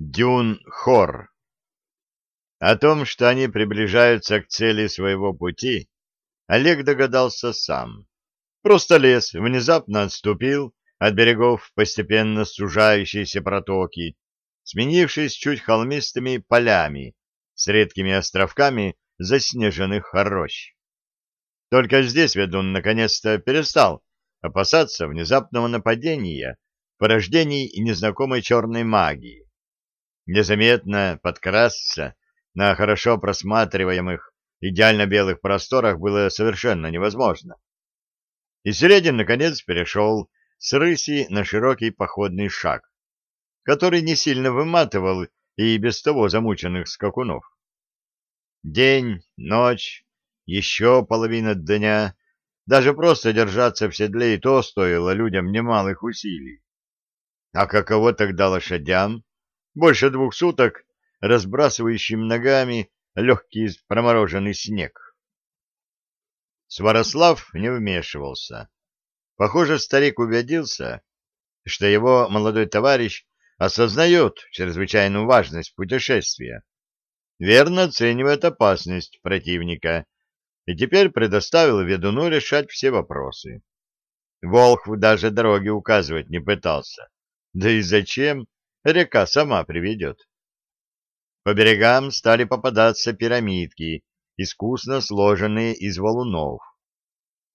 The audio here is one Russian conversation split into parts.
Дюн-Хор. О том, что они приближаются к цели своего пути, Олег догадался сам. Просто лес внезапно отступил от берегов постепенно сужающейся протоки, сменившись чуть холмистыми полями с редкими островками заснеженных рощ. Только здесь ведун наконец-то перестал опасаться внезапного нападения порождений незнакомой черной магии Незаметно подкрасться на хорошо просматриваемых идеально белых просторах было совершенно невозможно. И Середин, наконец, перешел с рыси на широкий походный шаг, который не сильно выматывал и без того замученных скакунов. День, ночь, еще половина дня, даже просто держаться в седле и то стоило людям немалых усилий. А каково тогда лошадям? Больше двух суток разбрасывающим ногами легкий промороженный снег. Сварослав не вмешивался. Похоже, старик убедился, что его молодой товарищ осознает чрезвычайную важность путешествия, верно оценивает опасность противника и теперь предоставил ведуну решать все вопросы. Волхв даже дороги указывать не пытался. Да и зачем? Река сама приведет. По берегам стали попадаться пирамидки, искусно сложенные из валунов.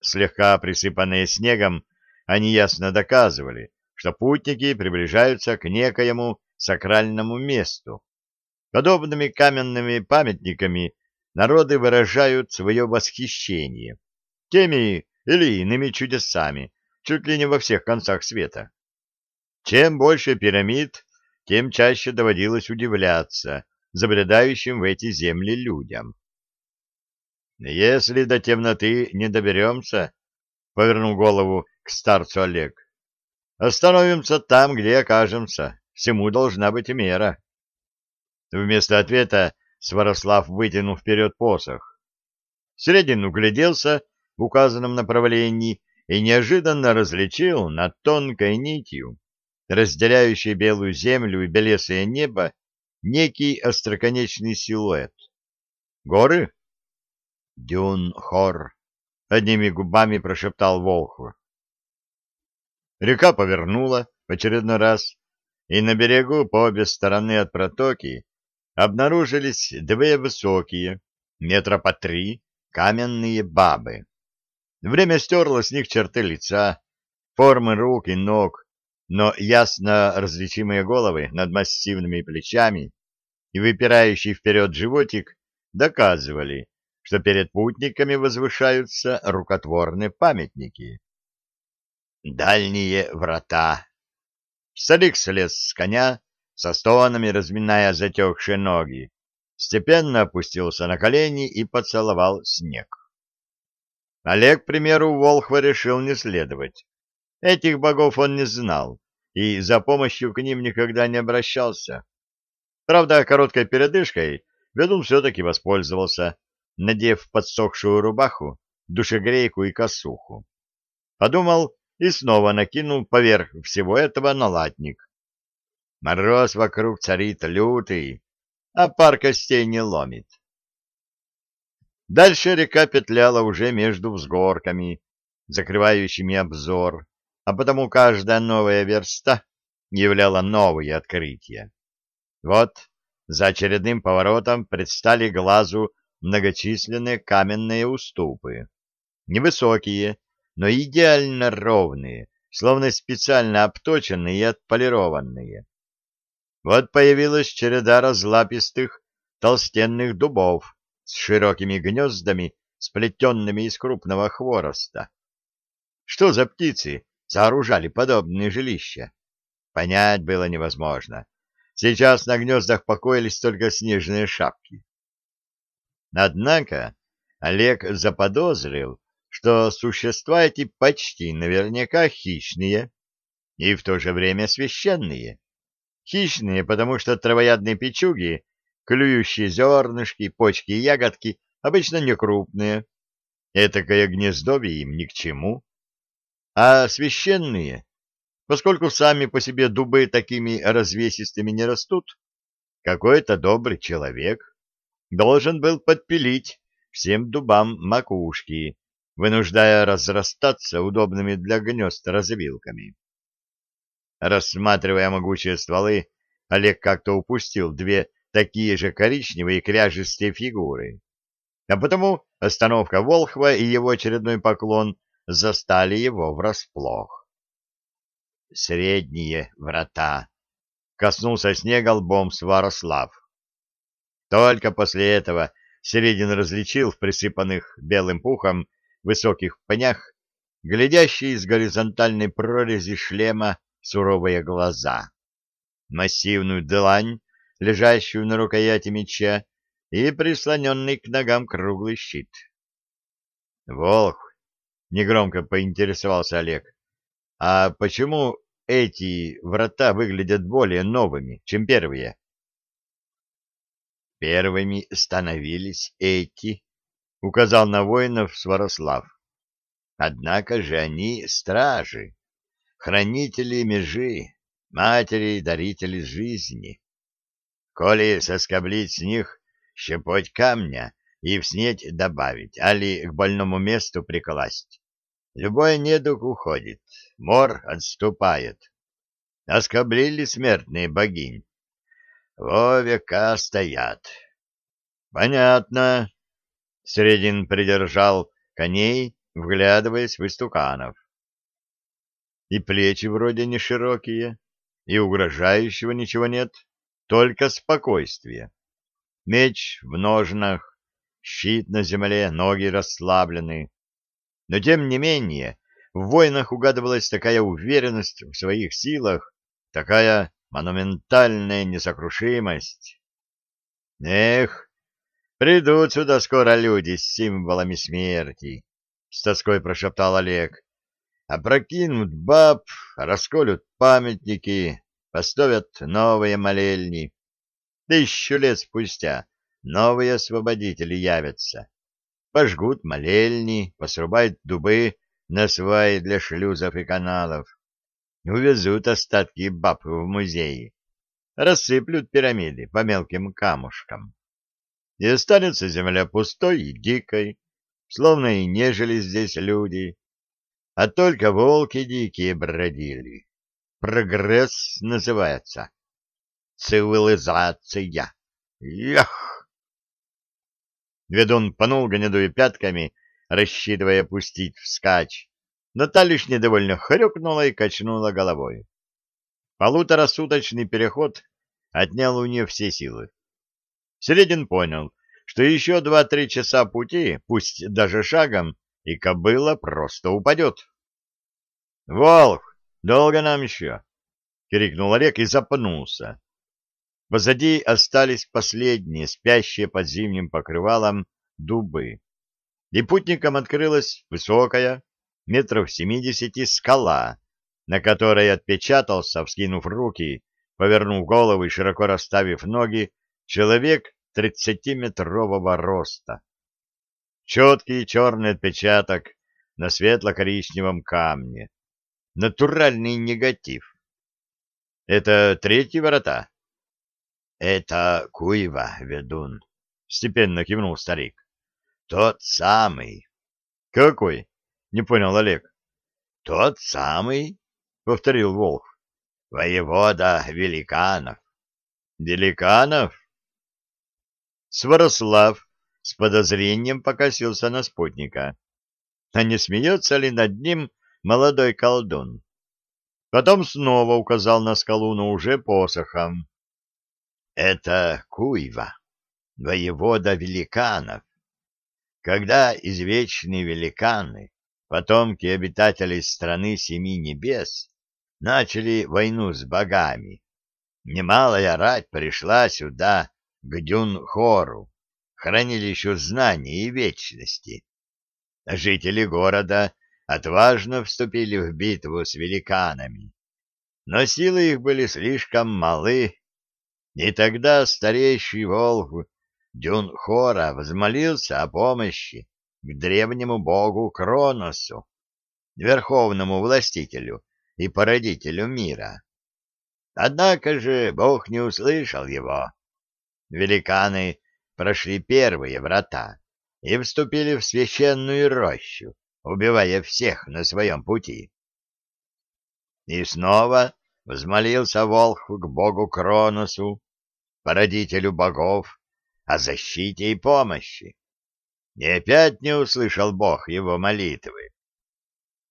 Слегка присыпанные снегом, они ясно доказывали, что путники приближаются к некоему сакральному месту. Подобными каменными памятниками народы выражают свое восхищение теми или иными чудесами, чуть ли не во всех концах света. Чем больше пирамид, тем чаще доводилось удивляться забредающим в эти земли людям. «Если до темноты не доберемся, — повернул голову к старцу Олег, — остановимся там, где окажемся. Всему должна быть мера». Вместо ответа Сварослав вытянул вперед посох. Средин угляделся в указанном направлении и неожиданно различил над тонкой нитью разделяющий белую землю и белесое небо, некий остроконечный силуэт. Горы? Дюн-хор, одними губами прошептал Волхв. Река повернула в очередной раз, и на берегу по обе стороны от протоки обнаружились две высокие, метра по три, каменные бабы. Время стерло с них черты лица, формы рук и ног, но ясно различимые головы над массивными плечами и выпирающий вперед животик доказывали, что перед путниками возвышаются рукотворные памятники. Дальние врата. Старик слез с коня, со стонами разминая затекшие ноги, степенно опустился на колени и поцеловал снег. Олег, к примеру, Волхва решил не следовать. Этих богов он не знал и за помощью к ним никогда не обращался. Правда, короткой передышкой ведун все-таки воспользовался, надев подсохшую рубаху, душегрейку и косуху. Подумал и снова накинул поверх всего этого налатник. Мороз вокруг царит лютый, а пар костей не ломит. Дальше река петляла уже между взгорками, закрывающими обзор, а потому каждая новая верста являла новые открытия. Вот за очередным поворотом предстали глазу многочисленные каменные уступы. Невысокие, но идеально ровные, словно специально обточенные и отполированные. Вот появилась череда разлапистых толстенных дубов с широкими гнездами, сплетенными из крупного хвороста. Что за птицы сооружали подобные жилища. Понять было невозможно. Сейчас на гнездах покоились только снежные шапки. Однако Олег заподозрил, что существа эти почти наверняка хищные и в то же время священные. Хищные, потому что травоядные печуги, клюющие зернышки, почки и ягодки, обычно не крупные. Этакое гнездовье им ни к чему а священные, поскольку сами по себе дубы такими развесистыми не растут, какой-то добрый человек должен был подпилить всем дубам макушки, вынуждая разрастаться удобными для гнезд развилками. Рассматривая могучие стволы, Олег как-то упустил две такие же коричневые кряжестые фигуры. А потому остановка Волхва и его очередной поклон застали его врасплох. «Средние врата!» — коснулся снега лбом Сварослав. Только после этого Середин различил в присыпанных белым пухом высоких пнях глядящие из горизонтальной прорези шлема суровые глаза, массивную длань, лежащую на рукояти меча, и прислоненный к ногам круглый щит. «Волх!» — негромко поинтересовался Олег. «А почему эти врата выглядят более новыми, чем первые?» Первыми становились эти, — указал на воинов Сварослав. Однако же они стражи, хранители межи, матери и дарители жизни. Коли соскоблить с них щепоть камня и в снеть добавить, али к больному месту прикласть, любой недуг уходит, мор отступает. Оскоблили смертные богинь, во века стоят. Понятно. Средин придержал коней, вглядываясь в истуканов. И плечи вроде не широкие, и угрожающего ничего нет, только спокойствие. Меч в ножнах, щит на земле, ноги расслаблены. Но тем не менее, в войнах угадывалась такая уверенность в своих силах, такая монументальная несокрушимость. Эх, придут сюда скоро люди с символами смерти, — с тоской прошептал Олег. Опрокинут баб, расколют памятники, поставят новые молельни. Тысячу лет спустя новые освободители явятся. Пожгут молельни, посрубают дубы на сваи для шлюзов и каналов увезут остатки баб в музеи, рассыплют пирамиды по мелким камушкам. И останется земля пустой и дикой, словно и не жили здесь люди, а только волки дикие бродили. Прогресс называется. Цивилизация. Ях! Ведун пнул гнедую пятками, рассчитывая пустить вскачь, но та лишь недовольно хрюкнула и качнула головой. Полуторасуточный переход отнял у нее все силы. Середин понял, что еще два-три часа пути, пусть даже шагом, и кобыла просто упадет. — Волк, долго нам еще? — крикнул Олег и запнулся. Позади остались последние, спящие под зимним покрывалом, дубы. И путникам открылась высокая, метров семидесяти скала, на которой отпечатался, вскинув руки, повернув голову и широко расставив ноги, человек тридцатиметрового роста. Четкий черный отпечаток на светло-коричневом камне. Натуральный негатив. Это третьи ворота? Это Куева, ведун, степенно кивнул старик. Тот самый. Какой? Не понял Олег. Тот самый, повторил Волк. Воевода великанов. Великанов? Сварослав с подозрением покосился на спутника. А не смеется ли над ним молодой колдун? Потом снова указал на скалу, но уже посохом. — Это Куйва, воевода великанов. Когда извечные великаны потомки обитателей страны Семи Небес начали войну с богами. Немалая рать пришла сюда, к Дюн-Хору, хранилищу знаний и вечности. Жители города отважно вступили в битву с великанами, но силы их были слишком малы, и тогда старейший волк Дюн-Хора взмолился о помощи к древнему богу Кроносу, верховному властителю и породителю мира. Однако же бог не услышал его, великаны прошли первые врата и вступили в священную рощу, убивая всех на своем пути. И снова взмолился Волх к богу Кроносу, породителю богов, о защите и помощи. И опять не услышал бог его молитвы.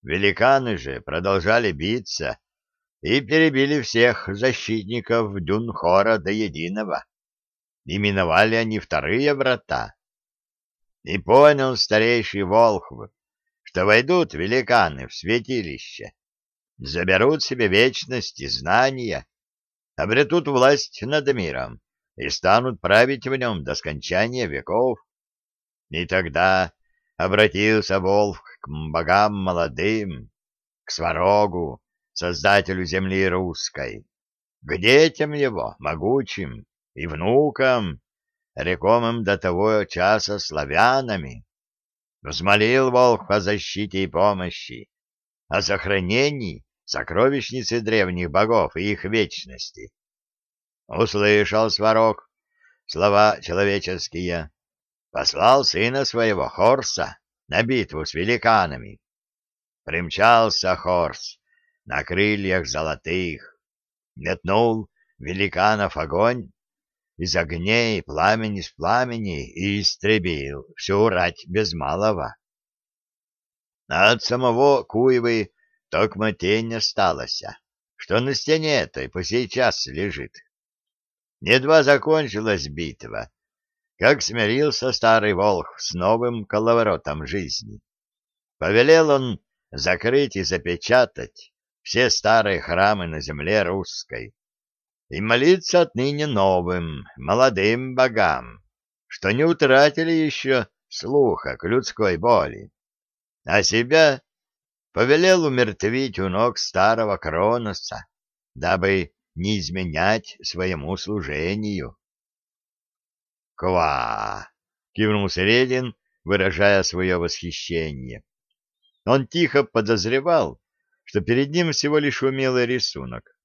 Великаны же продолжали биться и перебили всех защитников Дюнхора до единого. Именовали они вторые врата. И понял старейший Волхв, что войдут великаны в святилище, заберут себе вечность и знания, обретут власть над миром и станут править в нем до скончания веков. И тогда обратился Волх к богам молодым, к Сварогу, создателю земли русской, к детям его, могучим, и внукам, рекомым до того часа славянами. Взмолил Волх о защите и помощи, о сохранении сокровищницы древних богов и их вечности. Услышал Сварог слова человеческие, послал сына своего Хорса на битву с великанами. Примчался Хорс на крыльях золотых, метнул великанов огонь, из огней пламени с пламени и истребил всю рать без малого. От самого Куевы только тень осталась, что на стене этой по сей час лежит. Едва закончилась битва, как смирился старый волх с новым коловоротом жизни. Повелел он закрыть и запечатать все старые храмы на земле русской и молиться отныне новым, молодым богам, что не утратили еще слуха к людской боли, а себя повелел умертвить у ног старого Кроноса, дабы не изменять своему служению. «Ква!» — кивнул Середин, выражая свое восхищение. Он тихо подозревал, что перед ним всего лишь умелый рисунок,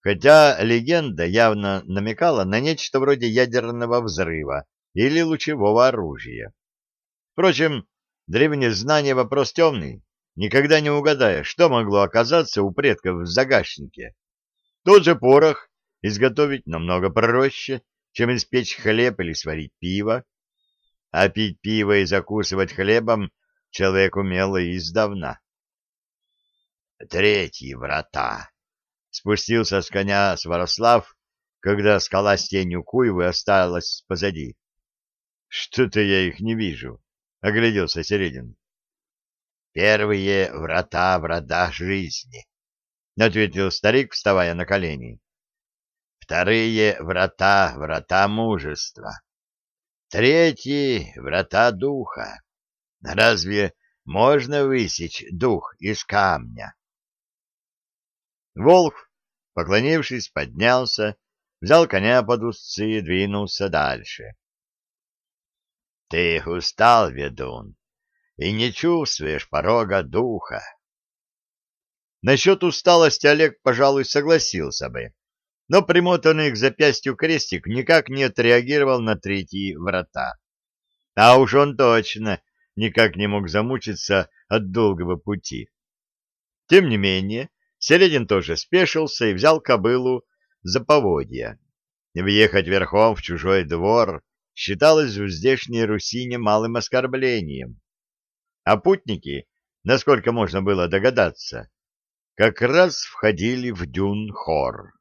хотя легенда явно намекала на нечто вроде ядерного взрыва или лучевого оружия. Впрочем, древнее знание — вопрос темный, никогда не угадаешь, что могло оказаться у предков в загашнике. Тот же порох изготовить намного проще, чем испечь хлеб или сварить пиво, а пить пиво и закусывать хлебом человек умел издавна. Третьи врата. Спустился с коня Сварослав, когда скала с тенью Куевы осталась позади. — Что-то я их не вижу, — огляделся Середин. — Первые врата врата жизни, — ответил старик, вставая на колени. Вторые — врата, врата мужества. Третьи — врата духа. Разве можно высечь дух из камня? Волк, поклонившись, поднялся, взял коня под узцы и двинулся дальше. — Ты устал, ведун, и не чувствуешь порога духа. Насчет усталости Олег, пожалуй, согласился бы, но примотанный к запястью крестик никак не отреагировал на третьи врата. А уж он точно никак не мог замучиться от долгого пути. Тем не менее, Селедин тоже спешился и взял кобылу за поводья. Въехать верхом в чужой двор считалось в здешней Руси немалым оскорблением. А путники, насколько можно было догадаться, как раз входили в Дюн-Хор.